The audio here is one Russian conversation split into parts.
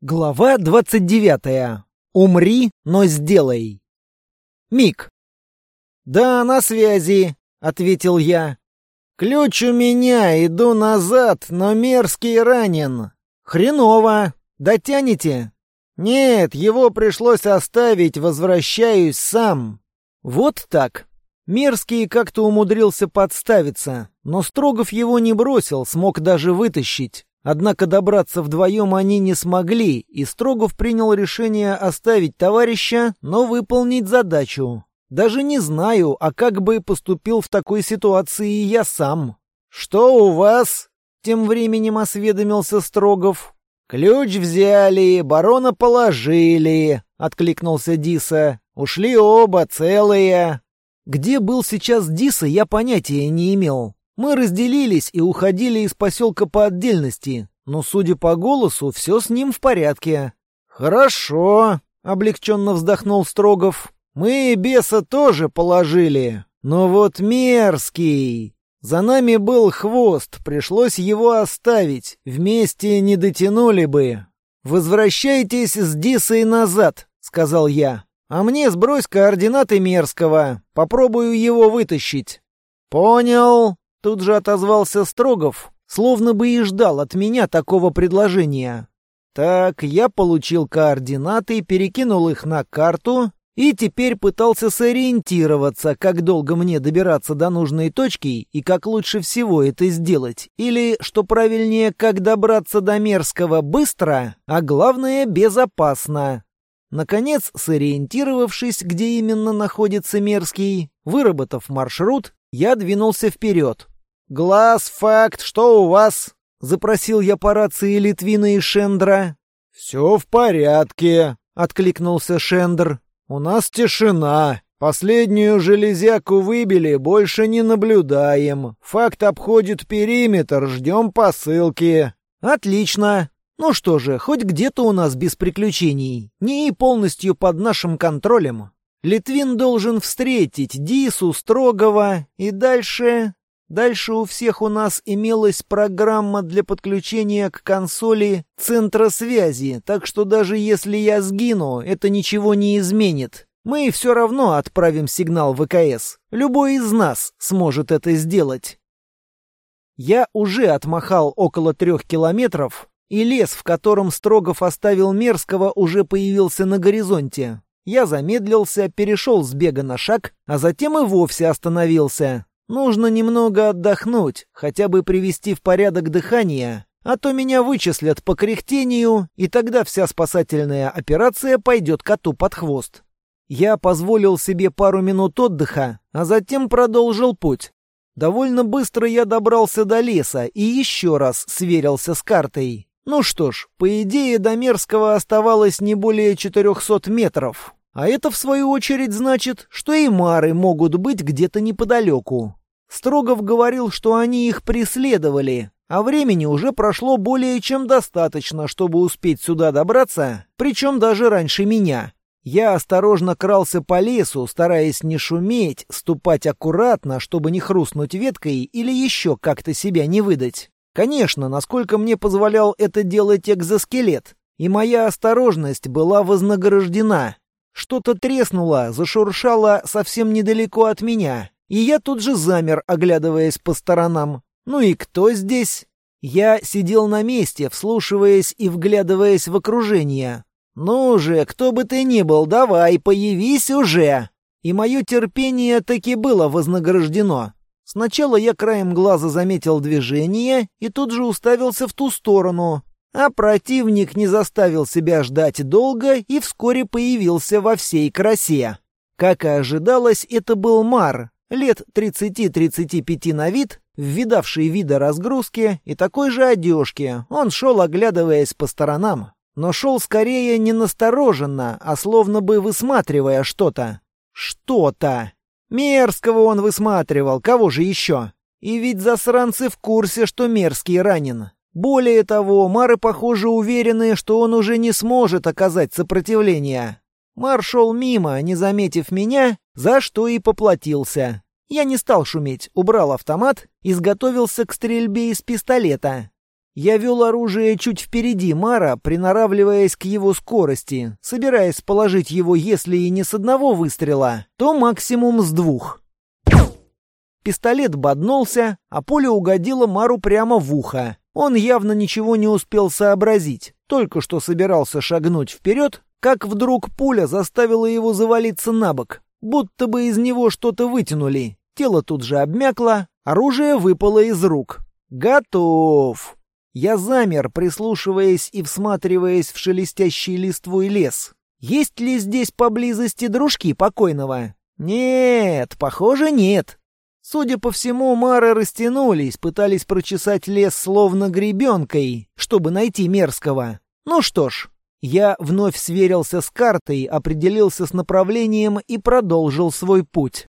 Глава 29. Умри, но сделай. Мик. «Да, на связи», — ответил я. «Ключ у меня, иду назад, но мерзкий ранен. Хреново. Дотянете?» «Нет, его пришлось оставить, возвращаюсь сам». Вот так. Мерзкий как-то умудрился подставиться, но Строгов его не бросил, смог даже вытащить. Однако добраться вдвоем они не смогли, и Строгов принял решение оставить товарища, но выполнить задачу. Даже не знаю, а как бы поступил в такой ситуации я сам. «Что у вас?» — тем временем осведомился Строгов. «Ключ взяли, барона положили», — откликнулся Диса. «Ушли оба целые». Где был сейчас Диса, я понятия не имел. Мы разделились и уходили из поселка по отдельности, но, судя по голосу, все с ним в порядке. «Хорошо», — облегченно вздохнул Строгов. «Мы беса тоже положили, но вот мерзкий. За нами был хвост, пришлось его оставить, вместе не дотянули бы. Возвращайтесь с Дисой назад», — сказал я. «А мне сбрось координаты мерзкого, попробую его вытащить». «Понял», Тут же отозвался Строгов, словно бы и ждал от меня такого предложения. Так, я получил координаты, перекинул их на карту и теперь пытался сориентироваться, как долго мне добираться до нужной точки и как лучше всего это сделать. Или, что правильнее, как добраться до Мерзкого быстро, а главное, безопасно. Наконец, сориентировавшись, где именно находится Мерзкий, выработав маршрут, я двинулся вперед. «Глаз, факт, что у вас?» — запросил я по рации Литвина и Шендра. «Все в порядке», — откликнулся Шендр. «У нас тишина. Последнюю железяку выбили, больше не наблюдаем. Факт обходит периметр, ждем посылки». «Отлично. Ну что же, хоть где-то у нас без приключений. Не полностью под нашим контролем. Литвин должен встретить Дису, Строгова и дальше... Дальше у всех у нас имелась программа для подключения к консоли центра связи, так что даже если я сгину, это ничего не изменит. Мы все равно отправим сигнал ВКС. Любой из нас сможет это сделать. Я уже отмахал около трех километров, и лес, в котором Строгов оставил Мерзкого, уже появился на горизонте. Я замедлился, перешел с бега на шаг, а затем и вовсе остановился. Нужно немного отдохнуть, хотя бы привести в порядок дыхание, а то меня вычислят по кряхтению, и тогда вся спасательная операция пойдет коту под хвост. Я позволил себе пару минут отдыха, а затем продолжил путь. Довольно быстро я добрался до леса и еще раз сверился с картой. Ну что ж, по идее до Мерзкого оставалось не более 400 метров. А это, в свою очередь, значит, что и мары могут быть где-то неподалеку. Строгов говорил, что они их преследовали, а времени уже прошло более чем достаточно, чтобы успеть сюда добраться, причем даже раньше меня. Я осторожно крался по лесу, стараясь не шуметь, ступать аккуратно, чтобы не хрустнуть веткой или еще как-то себя не выдать. Конечно, насколько мне позволял это делать экзоскелет, и моя осторожность была вознаграждена. Что-то треснуло, зашуршало совсем недалеко от меня, и я тут же замер, оглядываясь по сторонам. Ну и кто здесь? Я сидел на месте, вслушиваясь и вглядываясь в окружение. «Ну же, кто бы ты ни был, давай, появись уже!» И мое терпение таки было вознаграждено. Сначала я краем глаза заметил движение и тут же уставился в ту сторону, а противник не заставил себя ждать долго и вскоре появился во всей красе. Как и ожидалось, это был Мар, лет 30-35 на вид, видавший вида разгрузки и такой же одежки. Он шел, оглядываясь по сторонам, но шел скорее не настороженно, а словно бы высматривая что-то. Что-то. Мерзкого он высматривал, кого же еще? И ведь засранцы в курсе, что Мерзкий ранен. Более того, Мары, похоже, уверены, что он уже не сможет оказать сопротивление. Мар шел мимо, не заметив меня, за что и поплатился. Я не стал шуметь, убрал автомат, изготовился к стрельбе из пистолета. Я вел оружие чуть впереди Мара, приноравливаясь к его скорости, собираясь положить его, если и не с одного выстрела, то максимум с двух. Пистолет боднулся, а пуля угодила Мару прямо в ухо. Он явно ничего не успел сообразить, только что собирался шагнуть вперед, как вдруг пуля заставила его завалиться на бок, будто бы из него что-то вытянули. Тело тут же обмякло, оружие выпало из рук. «Готов!» Я замер, прислушиваясь и всматриваясь в шелестящий листвой лес. Есть ли здесь поблизости дружки покойного? Нет, похоже, нет. Судя по всему, мары растянулись, пытались прочесать лес словно гребенкой, чтобы найти мерзкого. Ну что ж, я вновь сверился с картой, определился с направлением и продолжил свой путь.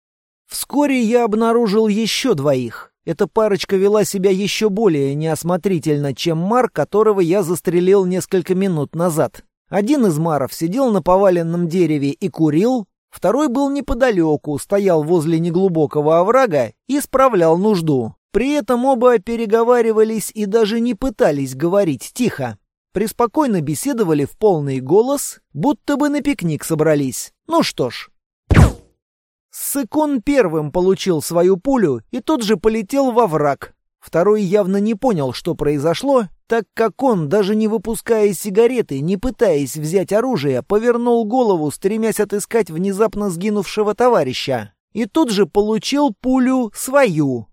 Вскоре я обнаружил еще двоих. Эта парочка вела себя еще более неосмотрительно, чем Мар, которого я застрелил несколько минут назад. Один из Маров сидел на поваленном дереве и курил, второй был неподалеку, стоял возле неглубокого оврага и справлял нужду. При этом оба переговаривались и даже не пытались говорить тихо. Преспокойно беседовали в полный голос, будто бы на пикник собрались. Ну что ж, Сыкун первым получил свою пулю и тут же полетел во враг. Второй явно не понял, что произошло, так как он, даже не выпуская сигареты, не пытаясь взять оружие, повернул голову, стремясь отыскать внезапно сгинувшего товарища. И тут же получил пулю свою.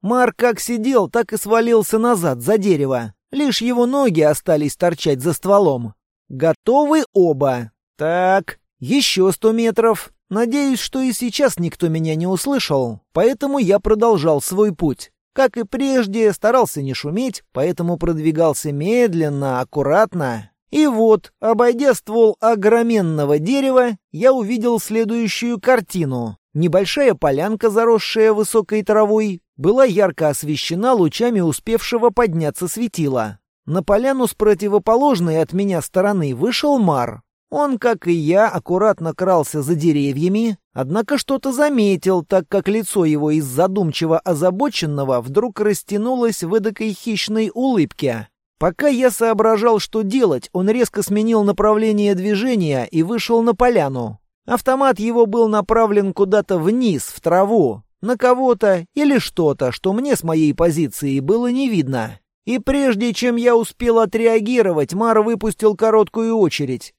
Марк как сидел, так и свалился назад, за дерево. Лишь его ноги остались торчать за стволом. Готовы оба. Так, еще сто метров. Надеюсь, что и сейчас никто меня не услышал, поэтому я продолжал свой путь. Как и прежде, старался не шуметь, поэтому продвигался медленно, аккуратно. И вот, обойдя ствол огроменного дерева, я увидел следующую картину. Небольшая полянка, заросшая высокой травой, была ярко освещена лучами успевшего подняться светила. На поляну с противоположной от меня стороны вышел Мар. Он, как и я, аккуратно крался за деревьями, однако что-то заметил, так как лицо его из задумчиво озабоченного вдруг растянулось в эдакой хищной улыбке. Пока я соображал, что делать, он резко сменил направление движения и вышел на поляну. Автомат его был направлен куда-то вниз, в траву, на кого-то или что-то, что мне с моей позиции было не видно. И прежде чем я успел отреагировать, Мар выпустил короткую очередь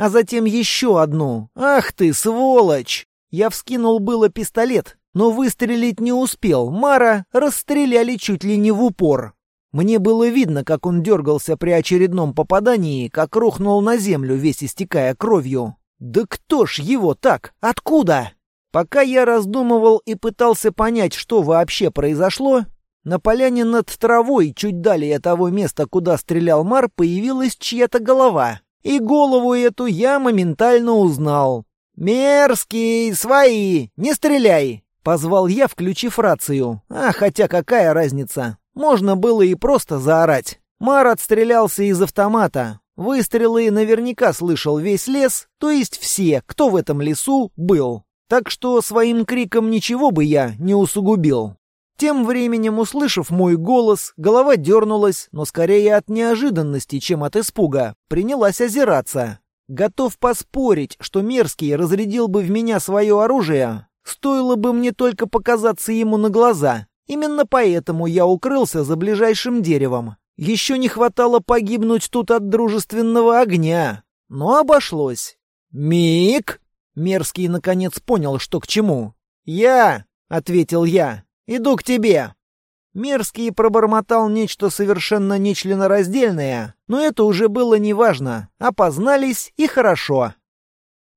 а затем еще одну. «Ах ты, сволочь!» Я вскинул было пистолет, но выстрелить не успел. Мара расстреляли чуть ли не в упор. Мне было видно, как он дергался при очередном попадании, как рухнул на землю, весь истекая кровью. «Да кто ж его так? Откуда?» Пока я раздумывал и пытался понять, что вообще произошло, на поляне над травой, чуть далее того места, куда стрелял Мар, появилась чья-то голова. И голову эту я моментально узнал. «Мерзкий, свои, не стреляй!» — позвал я, включив рацию. А хотя какая разница? Можно было и просто заорать. Мар отстрелялся из автомата. Выстрелы наверняка слышал весь лес, то есть все, кто в этом лесу был. Так что своим криком ничего бы я не усугубил. Тем временем, услышав мой голос, голова дернулась, но скорее от неожиданности, чем от испуга, принялась озираться. Готов поспорить, что Мерзкий разрядил бы в меня свое оружие, стоило бы мне только показаться ему на глаза. Именно поэтому я укрылся за ближайшим деревом. Еще не хватало погибнуть тут от дружественного огня. Но обошлось. «Мик!» Мерзкий наконец понял, что к чему. «Я!» — ответил я. Иду к тебе!» Мерзкий пробормотал нечто совершенно нечленораздельное, но это уже было неважно. Опознались и хорошо.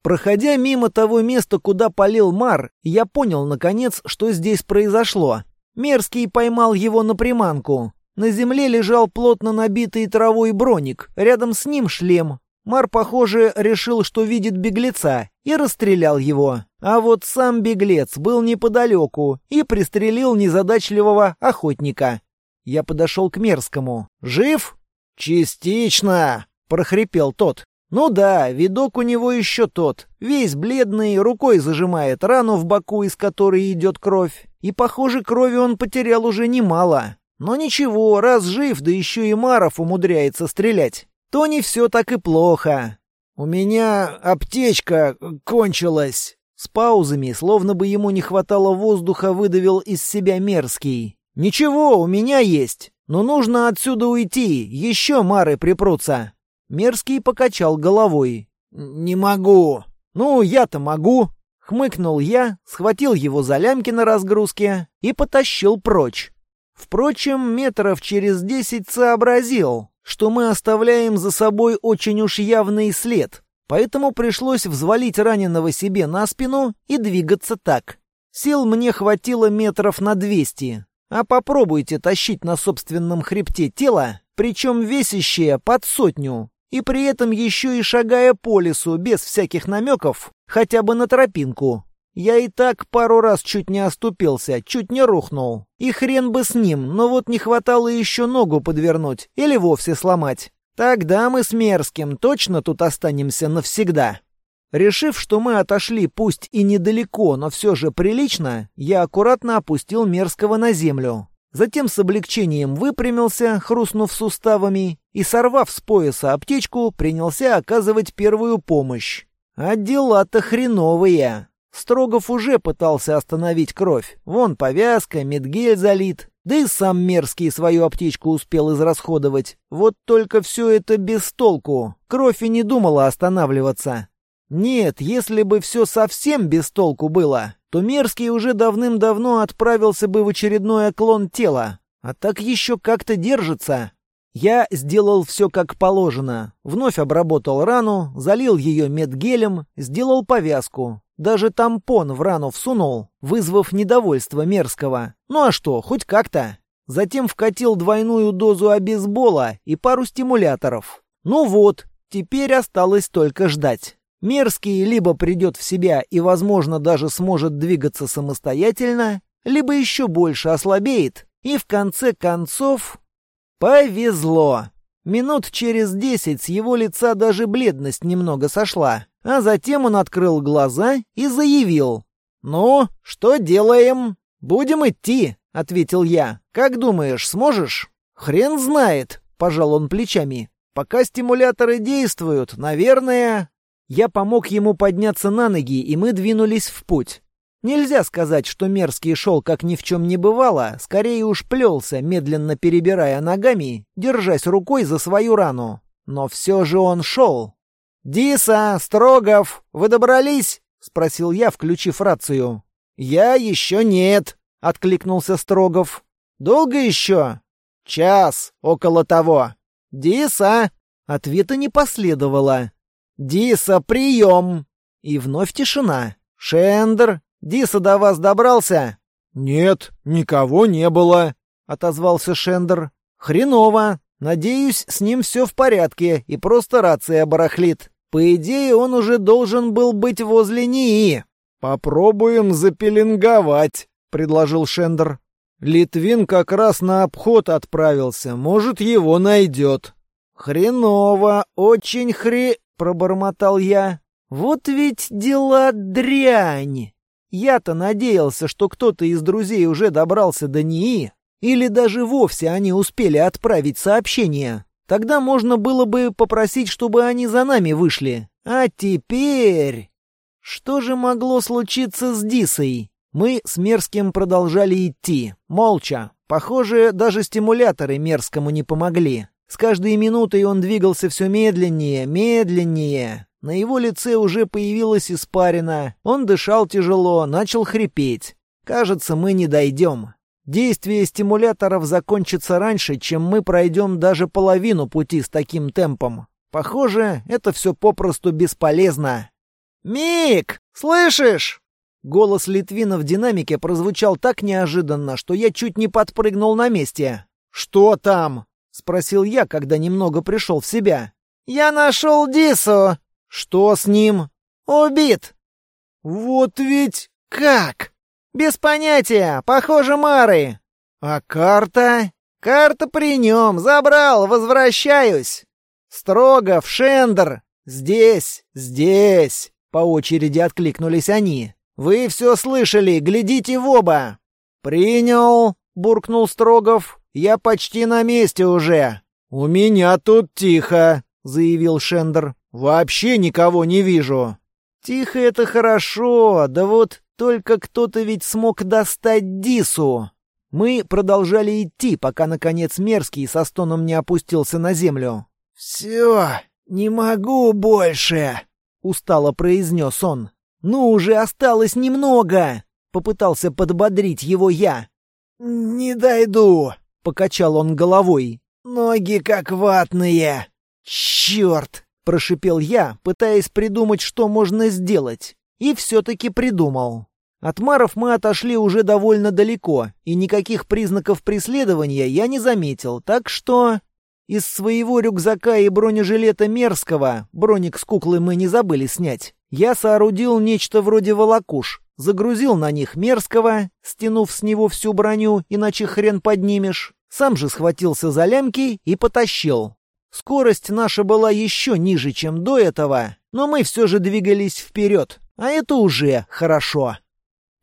Проходя мимо того места, куда полил Мар, я понял, наконец, что здесь произошло. Мерзкий поймал его на приманку. На земле лежал плотно набитый травой броник, рядом с ним шлем, Мар, похоже, решил, что видит беглеца, и расстрелял его. А вот сам беглец был неподалеку и пристрелил незадачливого охотника. Я подошел к Мерзкому. «Жив?» «Частично!» — прохрипел тот. Ну да, видок у него еще тот. Весь бледный, рукой зажимает рану в боку, из которой идет кровь. И, похоже, крови он потерял уже немало. Но ничего, раз жив, да еще и Маров умудряется стрелять, то не все так и плохо. «У меня аптечка кончилась». С паузами, словно бы ему не хватало воздуха, выдавил из себя мерзкий. «Ничего, у меня есть. Но нужно отсюда уйти, еще Мары припрутся». Мерзкий покачал головой. «Не могу». «Ну, я-то могу». Хмыкнул я, схватил его за лямки на разгрузке и потащил прочь. Впрочем, метров через десять сообразил, что мы оставляем за собой очень уж явный след, поэтому пришлось взвалить раненого себе на спину и двигаться так. Сил мне хватило метров на двести, а попробуйте тащить на собственном хребте тело, причем весящее под сотню, и при этом еще и шагая по лесу без всяких намеков, хотя бы на тропинку. Я и так пару раз чуть не оступился, чуть не рухнул. И хрен бы с ним, но вот не хватало еще ногу подвернуть или вовсе сломать. Тогда мы с Мерзким точно тут останемся навсегда. Решив, что мы отошли пусть и недалеко, но все же прилично, я аккуратно опустил Мерзкого на землю. Затем с облегчением выпрямился, хрустнув суставами, и, сорвав с пояса аптечку, принялся оказывать первую помощь. А дела-то хреновые. Строгов уже пытался остановить кровь. Вон повязка, медгель залит. Да и сам Мерзкий свою аптечку успел израсходовать. Вот только все это без толку. Кровь и не думала останавливаться. Нет, если бы все совсем без толку было, то Мерзкий уже давным-давно отправился бы в очередной оклон тела. А так еще как-то держится. Я сделал все как положено. Вновь обработал рану, залил ее медгелем, сделал повязку. Даже тампон в рану всунул, вызвав недовольство мерзкого. Ну а что, хоть как-то. Затем вкатил двойную дозу обезбола и пару стимуляторов. Ну вот, теперь осталось только ждать. Мерзкий либо придет в себя и, возможно, даже сможет двигаться самостоятельно, либо еще больше ослабеет, и в конце концов... Повезло! Минут через десять с его лица даже бледность немного сошла, а затем он открыл глаза и заявил. «Ну, что делаем?» «Будем идти», — ответил я. «Как думаешь, сможешь?» «Хрен знает», — пожал он плечами. «Пока стимуляторы действуют, наверное...» Я помог ему подняться на ноги, и мы двинулись в путь. Нельзя сказать, что мерзкий шел как ни в чем не бывало, скорее уж плелся, медленно перебирая ногами, держась рукой за свою рану. Но все же он шел. «Диса, Строгов, вы добрались?» — спросил я, включив рацию. «Я еще нет», — откликнулся Строгов. «Долго еще?» «Час, около того». «Диса!» Ответа не последовало. «Диса, прием!» И вновь тишина. «Шендер, Диса до вас добрался?» «Нет, никого не было», — отозвался Шендер. «Хреново. Надеюсь, с ним все в порядке, и просто рация барахлит. По идее, он уже должен был быть возле НИИ». «Попробуем запеленговать», — предложил Шендер. «Литвин как раз на обход отправился. Может, его найдет». «Хреново, очень хре...» — пробормотал я. «Вот ведь дела дрянь!» Я-то надеялся, что кто-то из друзей уже добрался до НИИ, или даже вовсе они успели отправить сообщение. Тогда можно было бы попросить, чтобы они за нами вышли. А теперь... Что же могло случиться с Дисой? Мы с Мерзким продолжали идти, молча. Похоже, даже стимуляторы Мерзкому не помогли. С каждой минутой он двигался все медленнее, медленнее. На его лице уже появилась испарина. Он дышал тяжело, начал хрипеть. Кажется, мы не дойдем. Действие стимуляторов закончится раньше, чем мы пройдем даже половину пути с таким темпом. Похоже, это все попросту бесполезно. «Мик, слышишь?» Голос Литвина в динамике прозвучал так неожиданно, что я чуть не подпрыгнул на месте. «Что там?» — спросил я, когда немного пришел в себя. «Я нашел Дису!» «Что с ним?» «Убит!» «Вот ведь...» «Как?» «Без понятия. Похоже, Мары». «А карта?» «Карта при нем. Забрал. Возвращаюсь». «Строго, в Шендер. «Здесь! Здесь!» — по очереди откликнулись они. «Вы все слышали, глядите в оба!» «Принял!» — буркнул Строгов. «Я почти на месте уже!» «У меня тут тихо!» — заявил Шендер. «Вообще никого не вижу!» «Тихо — это хорошо, да вот только кто-то ведь смог достать Дису!» Мы продолжали идти, пока, наконец, Мерзкий со стоном не опустился на землю. «Все, не могу больше!» — устало произнес он. «Ну, уже осталось немного!» — попытался подбодрить его я. «Не дойду!» — покачал он головой. «Ноги как ватные!» «Черт!» — прошипел я, пытаясь придумать, что можно сделать. И все-таки придумал. От Маров мы отошли уже довольно далеко, и никаких признаков преследования я не заметил, так что... Из своего рюкзака и бронежилета Мерзкого, броник с куклы мы не забыли снять, я соорудил нечто вроде волокуш, загрузил на них Мерзкого, стянув с него всю броню, иначе хрен поднимешь, сам же схватился за лямки и потащил. Скорость наша была еще ниже, чем до этого, но мы все же двигались вперед, а это уже хорошо.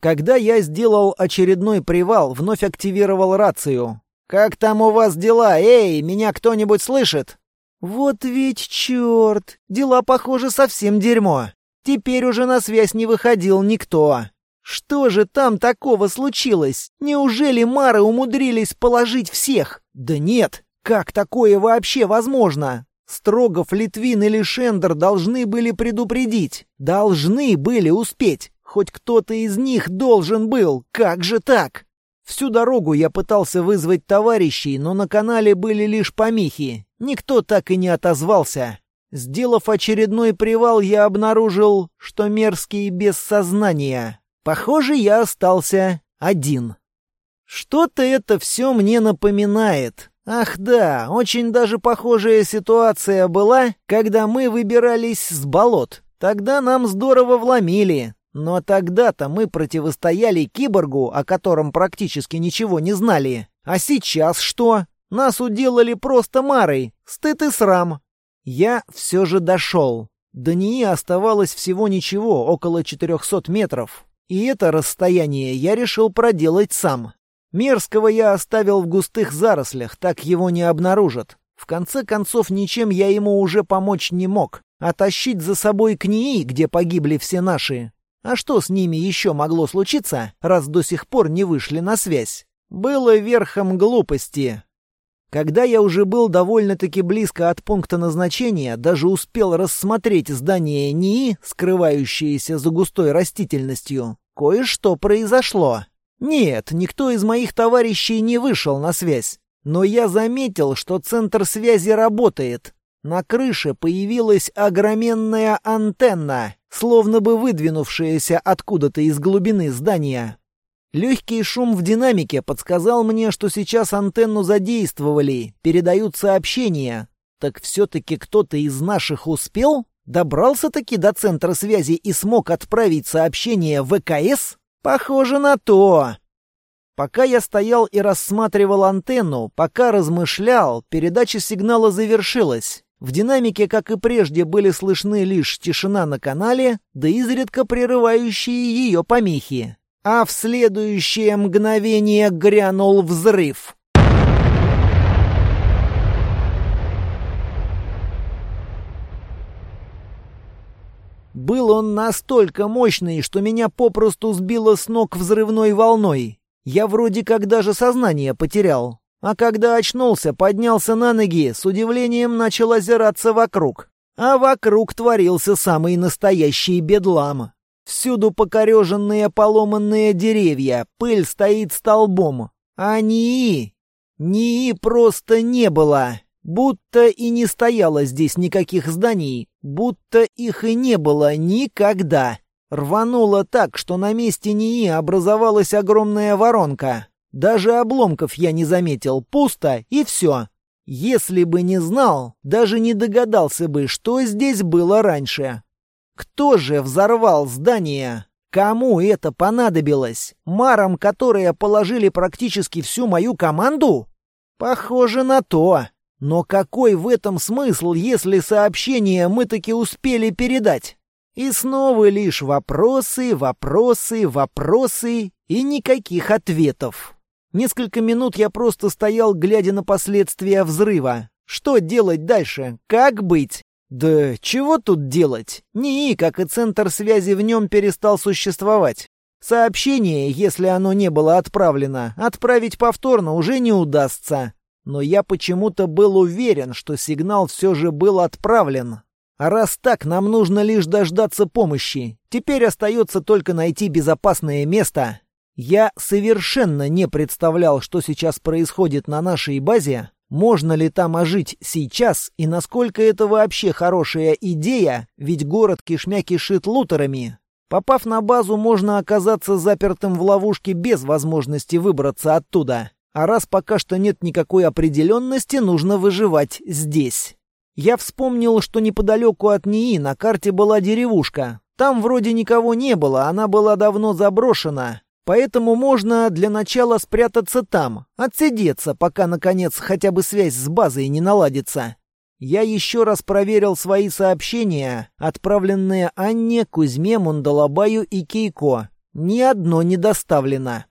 Когда я сделал очередной привал, вновь активировал рацию. «Как там у вас дела? Эй, меня кто-нибудь слышит?» «Вот ведь черт! Дела, похоже, совсем дерьмо. Теперь уже на связь не выходил никто. Что же там такого случилось? Неужели Мары умудрились положить всех? Да нет, как такое вообще возможно? Строгов, Литвин или Шендер должны были предупредить. Должны были успеть. Хоть кто-то из них должен был. Как же так? Всю дорогу я пытался вызвать товарищей, но на канале были лишь помехи. Никто так и не отозвался. Сделав очередной привал, я обнаружил, что мерзкий без сознания. Похоже, я остался один. Что-то это все мне напоминает. Ах да, очень даже похожая ситуация была, когда мы выбирались с болот. Тогда нам здорово вломили. Но тогда-то мы противостояли киборгу, о котором практически ничего не знали. А сейчас что? Нас уделали просто Марой. Стыд и срам. Я все же дошел. До нее оставалось всего ничего, около 400 метров. И это расстояние я решил проделать сам. Мерзкого я оставил в густых зарослях, так его не обнаружат. В конце концов, ничем я ему уже помочь не мог. А за собой к НИИ, где погибли все наши. А что с ними еще могло случиться, раз до сих пор не вышли на связь? Было верхом глупости. Когда я уже был довольно-таки близко от пункта назначения, даже успел рассмотреть здание НИИ, скрывающееся за густой растительностью, кое-что произошло. Нет, никто из моих товарищей не вышел на связь. Но я заметил, что центр связи работает. На крыше появилась огроменная антенна, словно бы выдвинувшаяся откуда-то из глубины здания. Легкий шум в динамике подсказал мне, что сейчас антенну задействовали, передают сообщения. Так все-таки кто-то из наших успел? Добрался-таки до центра связи и смог отправить сообщение ВКС? Похоже на то. Пока я стоял и рассматривал антенну, пока размышлял, передача сигнала завершилась. В динамике, как и прежде, были слышны лишь тишина на канале, да изредка прерывающие ее помехи а в следующее мгновение грянул взрыв. Был он настолько мощный, что меня попросту сбило с ног взрывной волной. Я вроде как даже сознание потерял. А когда очнулся, поднялся на ноги, с удивлением начал озираться вокруг. А вокруг творился самый настоящий бедлам. Всюду покореженные поломанные деревья, пыль стоит столбом. А НИИ... НИИ просто не было. Будто и не стояло здесь никаких зданий, будто их и не было никогда. Рвануло так, что на месте НИИ образовалась огромная воронка. Даже обломков я не заметил, пусто и все. Если бы не знал, даже не догадался бы, что здесь было раньше. Кто же взорвал здание? Кому это понадобилось? Марам, которые положили практически всю мою команду? Похоже на то. Но какой в этом смысл, если сообщение мы таки успели передать? И снова лишь вопросы, вопросы, вопросы и никаких ответов. Несколько минут я просто стоял, глядя на последствия взрыва. Что делать дальше? Как быть? Да чего тут делать? НИИ, как и центр связи в нем, перестал существовать. Сообщение, если оно не было отправлено, отправить повторно уже не удастся. Но я почему-то был уверен, что сигнал все же был отправлен. А раз так, нам нужно лишь дождаться помощи. Теперь остается только найти безопасное место. Я совершенно не представлял, что сейчас происходит на нашей базе, можно ли там ожить сейчас и насколько это вообще хорошая идея, ведь город кишмя кишит лутерами. Попав на базу, можно оказаться запертым в ловушке без возможности выбраться оттуда. А раз пока что нет никакой определенности, нужно выживать здесь. Я вспомнил, что неподалеку от НИИ на карте была деревушка. Там вроде никого не было, она была давно заброшена. Поэтому можно для начала спрятаться там, отсидеться, пока, наконец, хотя бы связь с базой не наладится. Я еще раз проверил свои сообщения, отправленные Анне, Кузьме, Мундалабаю и Кейко. Ни одно не доставлено.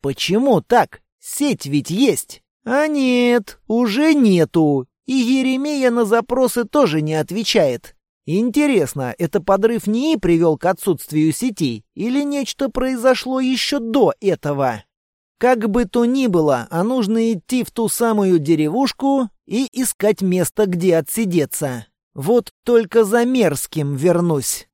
Почему так? Сеть ведь есть. А нет, уже нету. И Еремея на запросы тоже не отвечает. Интересно, это подрыв НИИ привел к отсутствию сетей или нечто произошло еще до этого? Как бы то ни было, а нужно идти в ту самую деревушку и искать место, где отсидеться. Вот только за мерзким вернусь.